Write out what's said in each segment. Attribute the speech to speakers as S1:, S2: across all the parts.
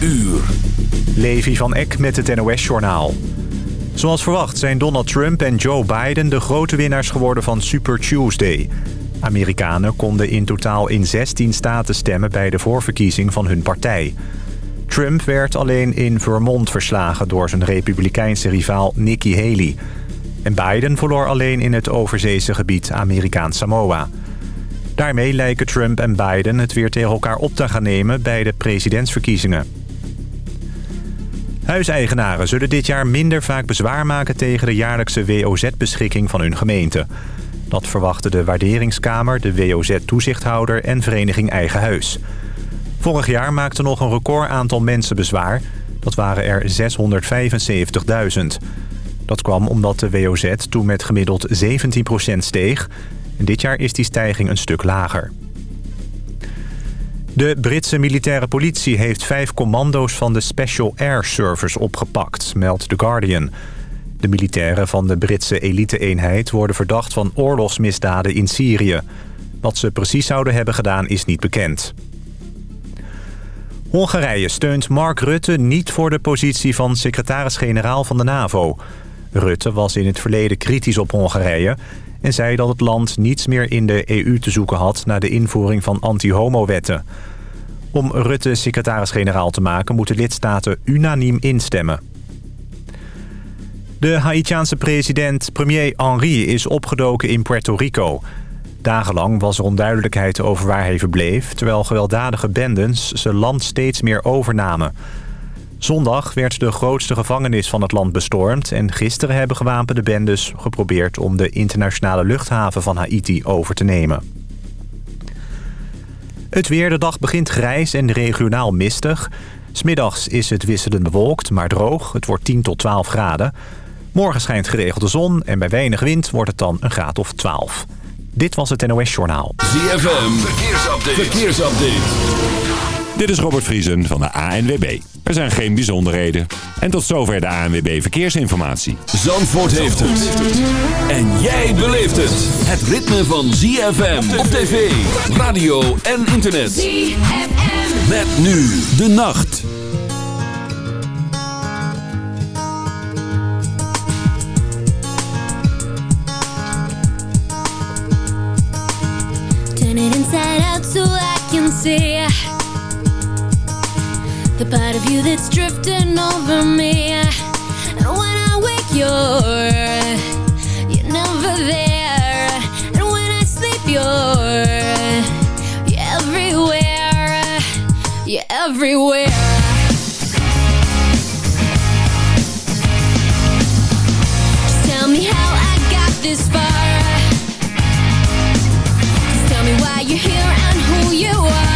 S1: uur.
S2: Levi van Eck met het NOS-journaal. Zoals verwacht zijn Donald Trump en Joe Biden de grote winnaars geworden van Super Tuesday. Amerikanen konden in totaal in 16 staten stemmen bij de voorverkiezing van hun partij. Trump werd alleen in Vermont verslagen door zijn republikeinse rivaal Nikki Haley. En Biden verloor alleen in het overzeese gebied Amerikaans Samoa. Daarmee lijken Trump en Biden het weer tegen elkaar op te gaan nemen bij de presidentsverkiezingen. Huiseigenaren zullen dit jaar minder vaak bezwaar maken tegen de jaarlijkse WOZ-beschikking van hun gemeente. Dat verwachten de Waarderingskamer, de WOZ-toezichthouder en Vereniging Eigen Huis. Vorig jaar maakte nog een record aantal mensen bezwaar. Dat waren er 675.000. Dat kwam omdat de WOZ toen met gemiddeld 17% steeg. En dit jaar is die stijging een stuk lager. De Britse militaire politie heeft vijf commando's van de Special Air Service opgepakt, meldt The Guardian. De militairen van de Britse elite-eenheid worden verdacht van oorlogsmisdaden in Syrië. Wat ze precies zouden hebben gedaan is niet bekend. Hongarije steunt Mark Rutte niet voor de positie van secretaris-generaal van de NAVO. Rutte was in het verleden kritisch op Hongarije... en zei dat het land niets meer in de EU te zoeken had... na de invoering van anti-homo-wetten. Om Rutte secretaris-generaal te maken moeten lidstaten unaniem instemmen. De Haitiaanse president premier Henri is opgedoken in Puerto Rico. Dagenlang was er onduidelijkheid over waar hij verbleef... terwijl gewelddadige bendes zijn land steeds meer overnamen. Zondag werd de grootste gevangenis van het land bestormd... en gisteren hebben gewapende bendes geprobeerd... om de internationale luchthaven van Haiti over te nemen. Het weer, de dag begint grijs en regionaal mistig. Smiddags is het wisselend bewolkt, maar droog. Het wordt 10 tot 12 graden. Morgen schijnt geregeld de zon en bij weinig wind wordt het dan een graad of 12. Dit was het NOS Journaal.
S1: ZFM, verkeersupdate. verkeersupdate.
S3: Dit is Robert Vriesen van de ANWB. Er zijn geen bijzonderheden. En tot zover de ANWB Verkeersinformatie.
S1: Zandvoort heeft het. En jij beleeft het. Het ritme van ZFM op tv, radio en internet. ZFM. Met nu de nacht.
S4: Turn it inside out so I can see The part of you that's drifting over me. And when I wake you're You're never there. And when I sleep you're You're everywhere. You're everywhere. Tell me how I got this far. Just tell me why you're here and who you are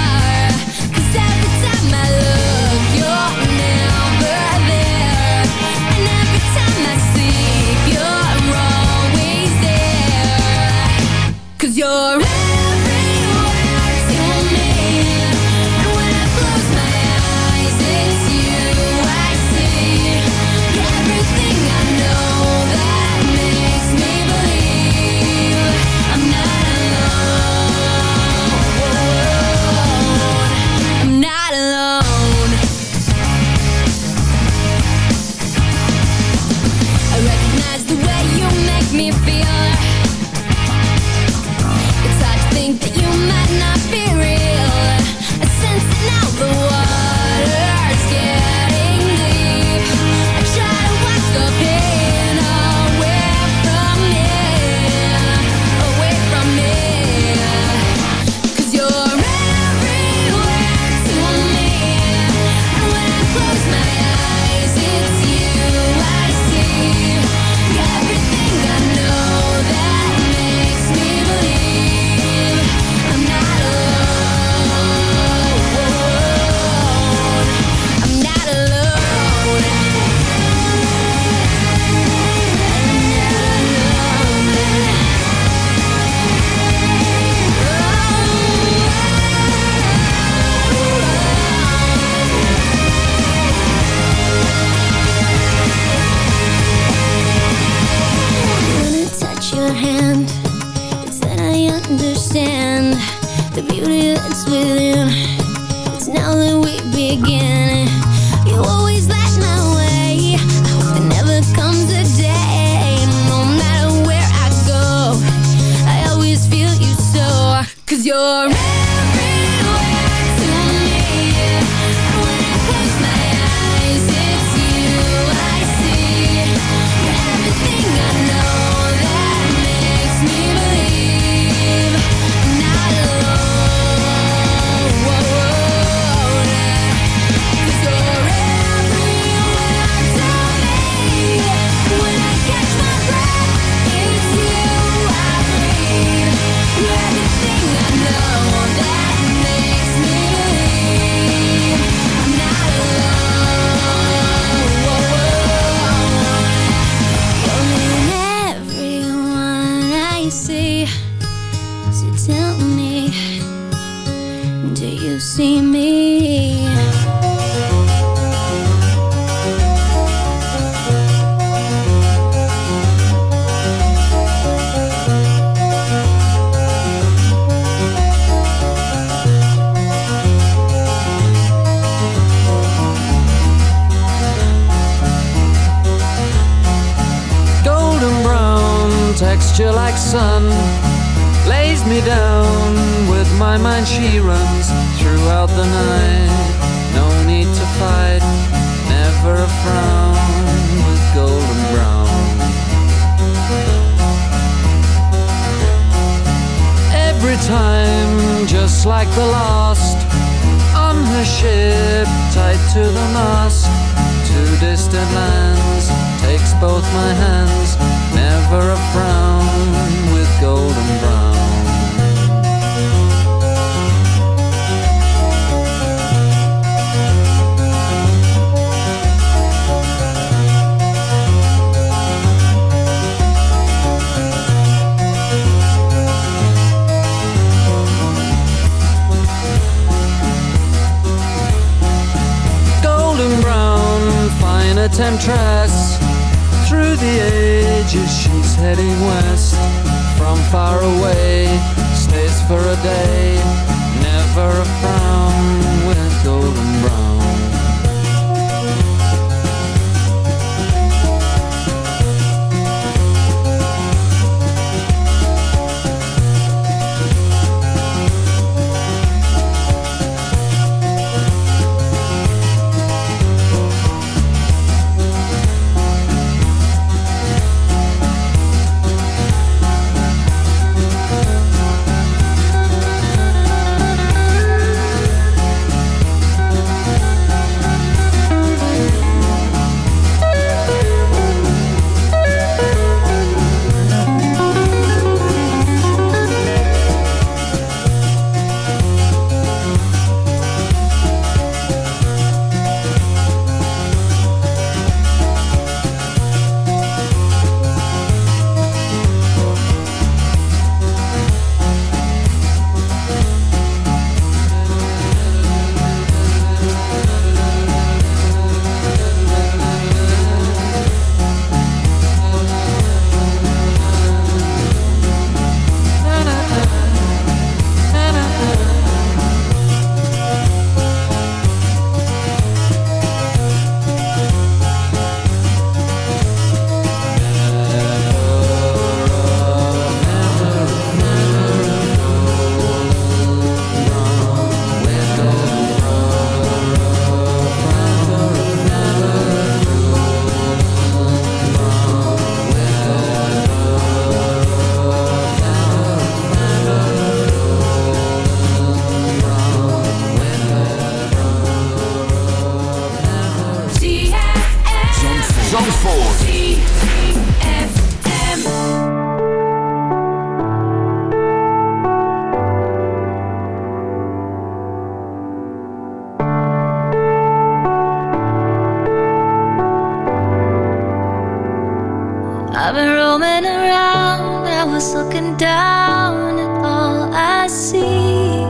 S4: roaming around, I was looking down at all I see.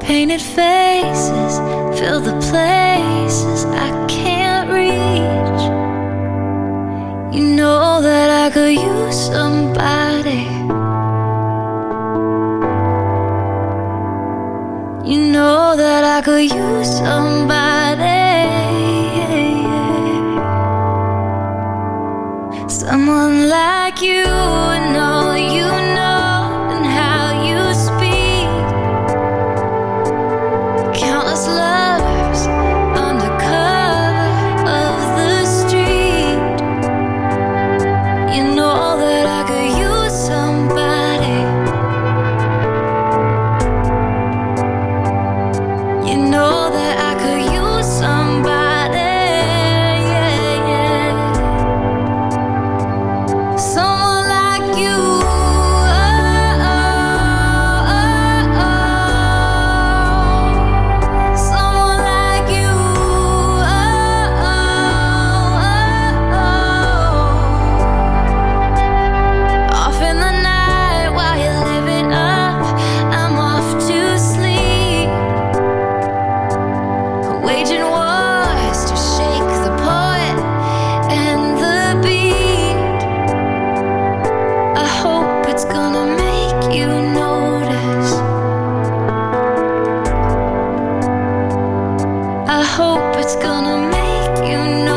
S4: Painted faces fill the places I can't reach. You know that I could use somebody. You know that I could use somebody. I hope it's gonna make you know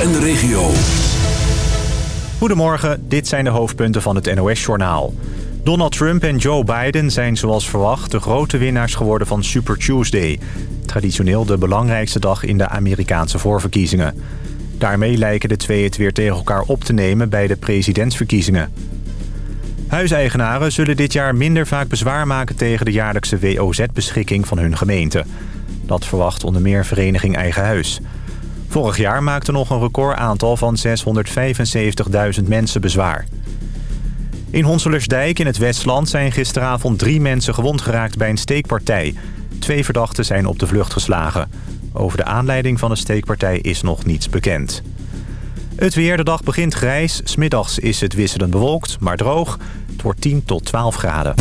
S1: en de regio.
S2: Goedemorgen, dit zijn de hoofdpunten van het NOS-journaal. Donald Trump en Joe Biden zijn zoals verwacht de grote winnaars geworden van Super Tuesday. Traditioneel de belangrijkste dag in de Amerikaanse voorverkiezingen. Daarmee lijken de twee het weer tegen elkaar op te nemen bij de presidentsverkiezingen. Huiseigenaren zullen dit jaar minder vaak bezwaar maken tegen de jaarlijkse WOZ-beschikking van hun gemeente. Dat verwacht onder meer vereniging Eigen Huis. Vorig jaar maakte nog een recordaantal van 675.000 mensen bezwaar. In Honselersdijk in het Westland zijn gisteravond drie mensen gewond geraakt bij een steekpartij. Twee verdachten zijn op de vlucht geslagen. Over de aanleiding van de steekpartij is nog niets bekend. Het weer, de dag begint grijs. Smiddags is het wisselend bewolkt, maar droog. Het wordt 10 tot 12 graden.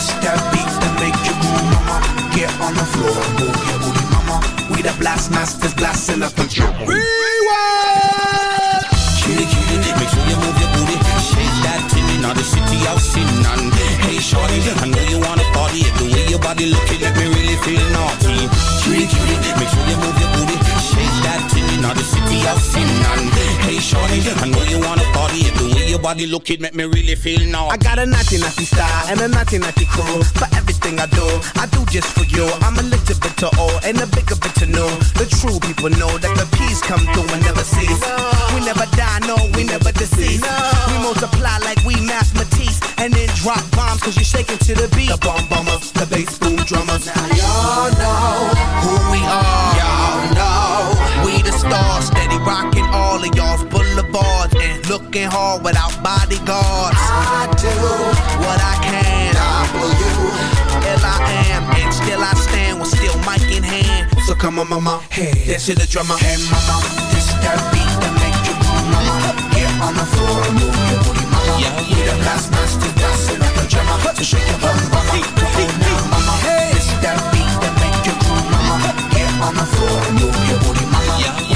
S5: This that beat that make you move, mama. Get on the floor, move your booty, mama. We the blast masters, blasting up the drum. Rewind.
S6: Cutie, cutie, make sure you move your booty. Shake that tinny, now the city of sin. And hey, shorty, I know you wanna party. The way your body looking, make me really feel naughty. Cutie, cutie, make sure you move now the city of sin. And hey, shorty, I know you wanna party. The way your body looking, make me really feel naughty.
S5: I got a naughty naughty style and a naughty naughty crew. For everything I do, I do just for you. I'm a little bit to old and a bigger bit to know. The true people know that the peace come through and never cease. We never die, no, we never deceive. We multiply like we math Matisse and then drop bombs cause you're shaking to the beat. The bomb bombers, the bass boom drummers. Now y'all know who we are. Y'all know we the stars, steady rocking all of y'all's boulevards and looking hard without bodyguards. I do what I can. W L I am, and still I stand with still mic in hand. So come on, mama, hey, dance to the drummer. Hey, mama, this that beat that make you move, mama. Get on the floor and move your booty, mama. Yeah, yeah. We the blast masters, dancing up the drummer. So shake your bum, mama. Come on now, mama. Hey, this that beat that make you move, mama. Get on the floor and move your booty,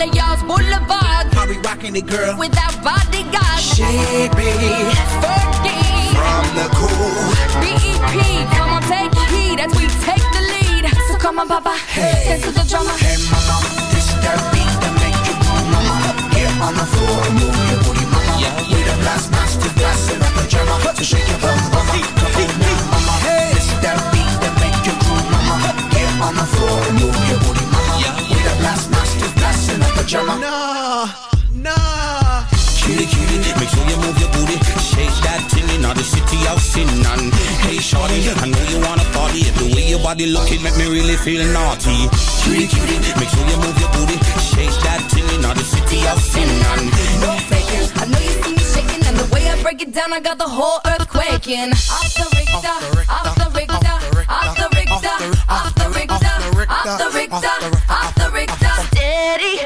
S7: all of y'all's boulevards.
S5: how we rocking it, girl.
S7: Without bodyguards.
S5: She be
S7: Fergie.
S5: from the cool.
S7: BEP, come on, take heed as we take the lead. So come on, Papa, dance to the drummer.
S5: Hey blasting up the drummer. Nah, nah.
S6: Cutie, cutie, make sure you move your booty. Shake that tinny, now the city of sin. And hey, shorty, I know you wanna party. The way your body looking make me really feel naughty. Cutie, cutie, make sure you move your booty. Shake that tinny, now the city of sin. And
S7: No faking, I know you see me shaking, and the way I break it down, I got the whole earth quaking. Off the Richter, off the Richter, off the Richter, off the Richter, off the Richter, off the Richter.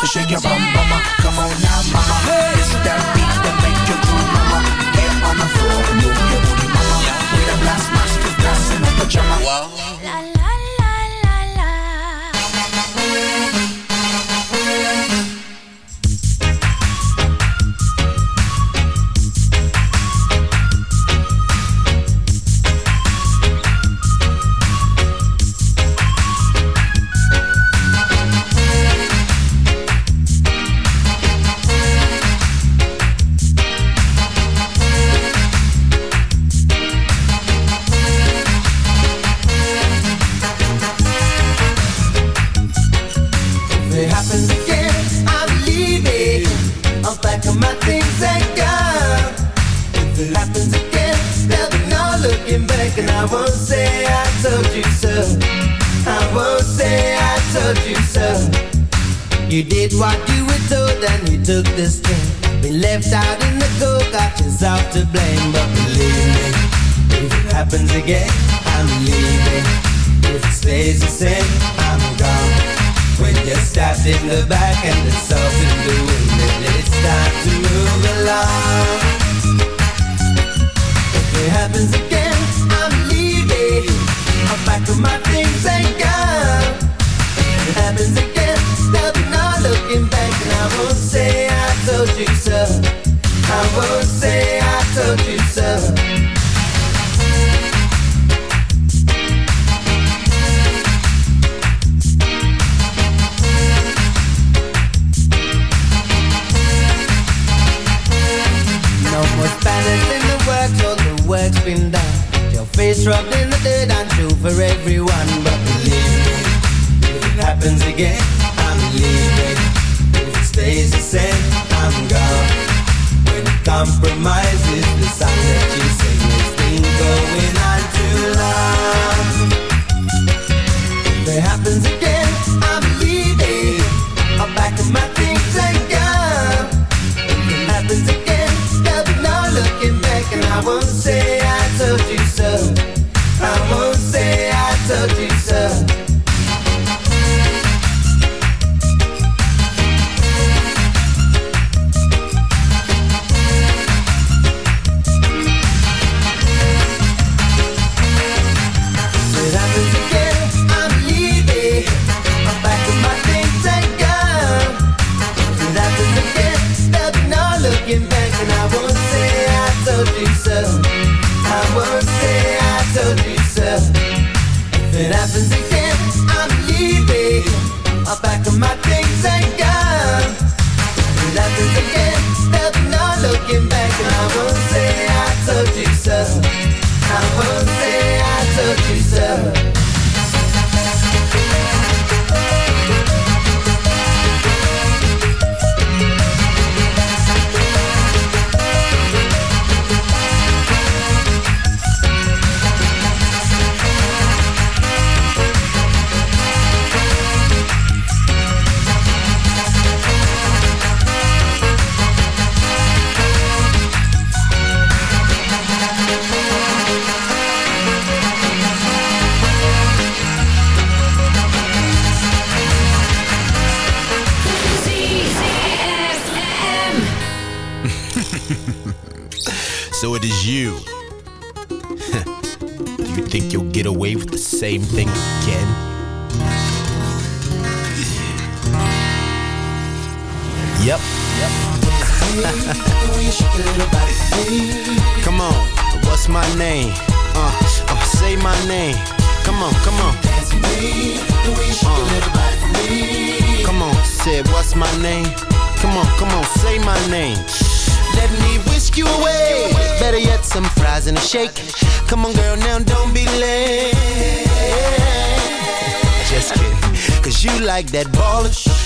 S5: So shake your bum, mama. Come on now, mama. This that beat that make you move, mama. Get on the floor and move your booty, mama. We the blast masters, blasting up the drummer.
S8: Looking back, and I won't say I told you so. My
S9: name? Come on, come on, say my name. Let me whisk you away. Better yet, some fries and a shake. Come on, girl, now don't be late. Just kidding. Cause you like that ballish,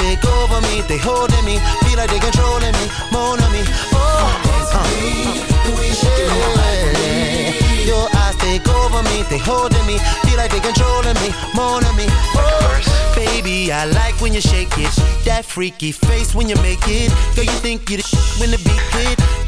S9: take over me, they holding me, feel like they controlling me, more on me. Oh, uh. yeah. Your eyes take over me, they holding me, feel like they controlling me, more on me. Oh, baby, I like when you shake it, that freaky face when you make it. Girl, you think you the sh- when the beat hit.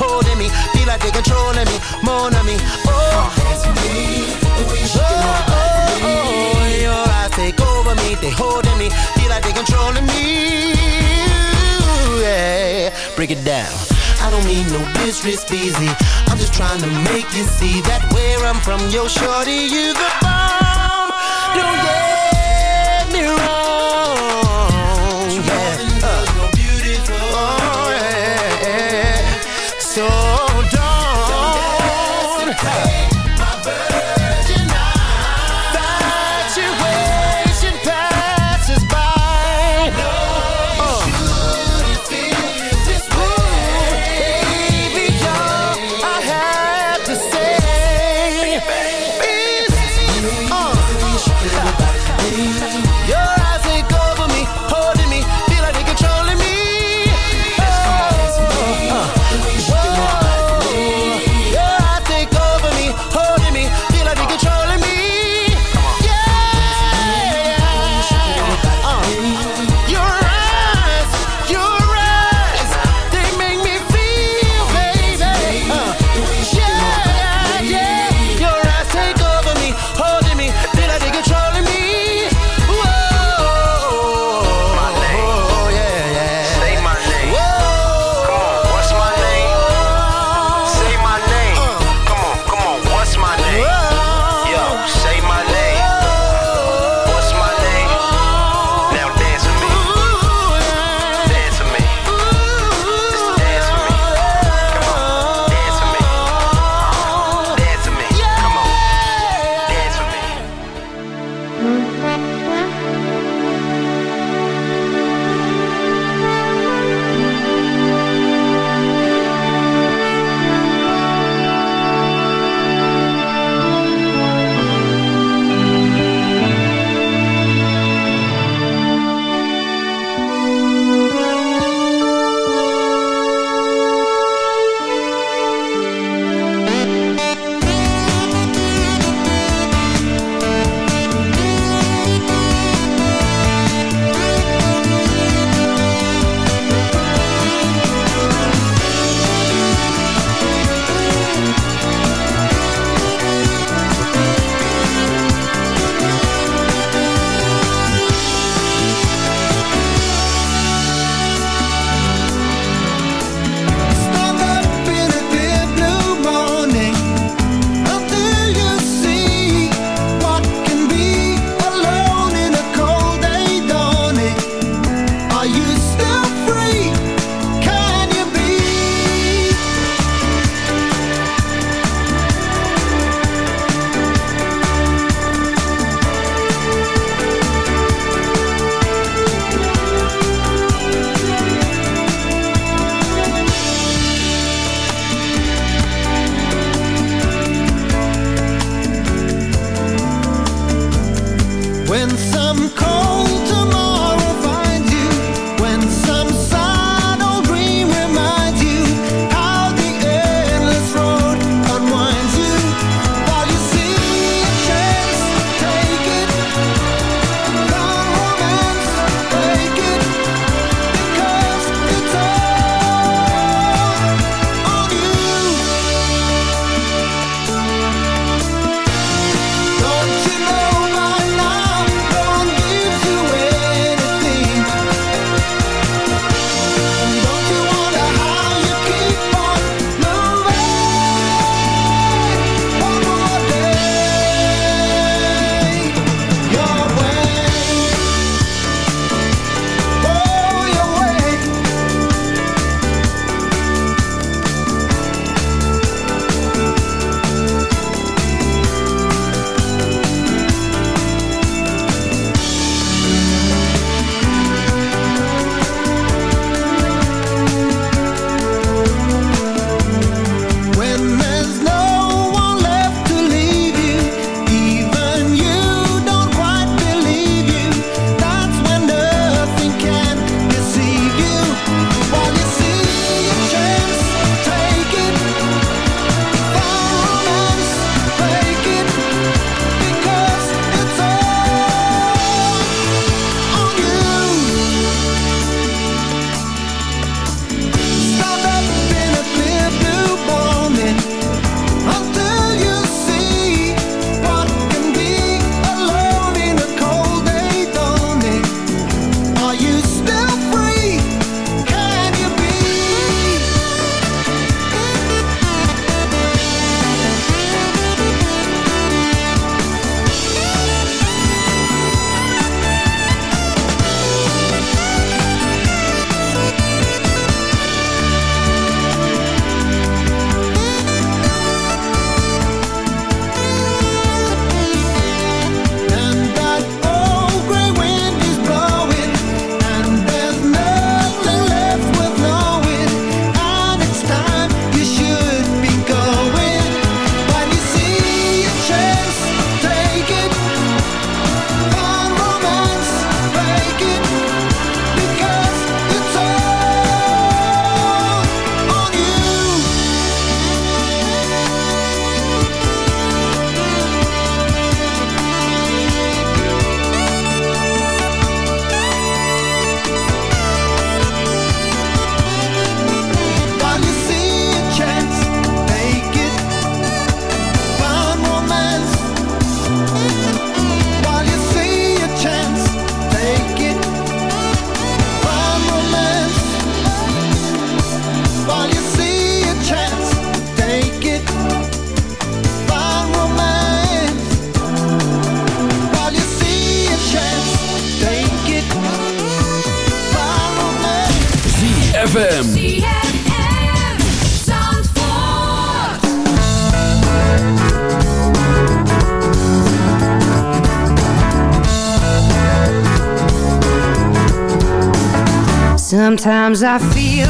S9: Holding me, feel like they controlling me, more on me. Oh, oh, oh, oh, your eyes take over me, they holding me, feel like they controlling me. Yeah, break it down. I don't mean no disrespect, easy. I'm just trying to make you see that where I'm from, yo, shorty, you the bomb. Don't get
S10: Sometimes I feel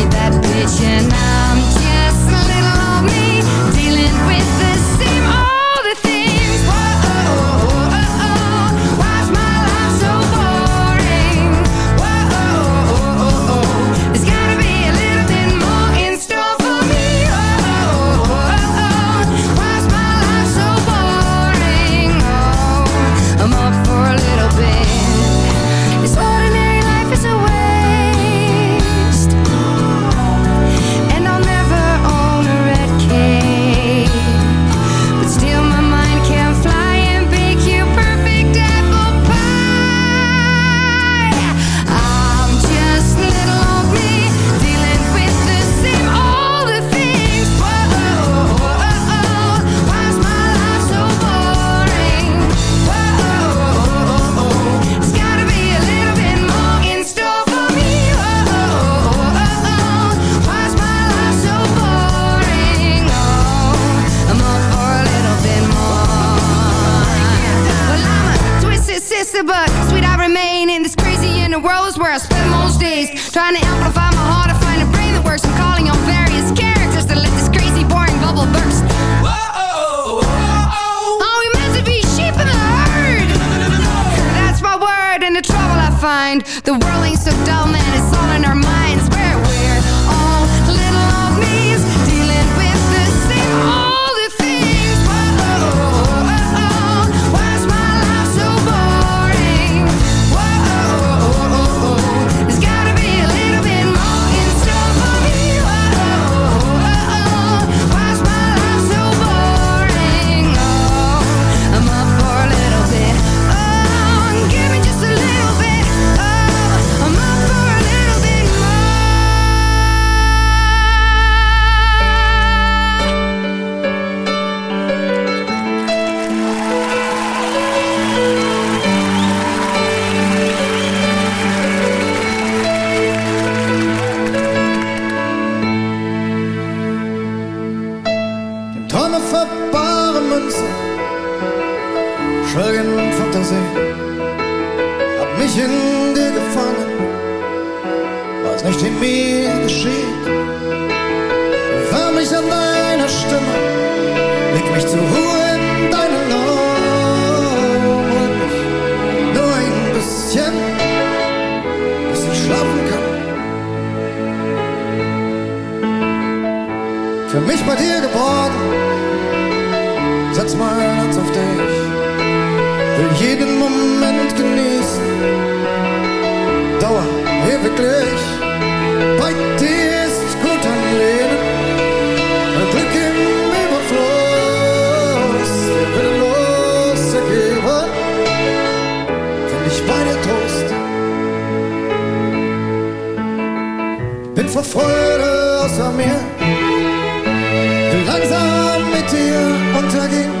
S10: the world
S11: vor Freude außer mir, langsam mit dir
S1: unterging.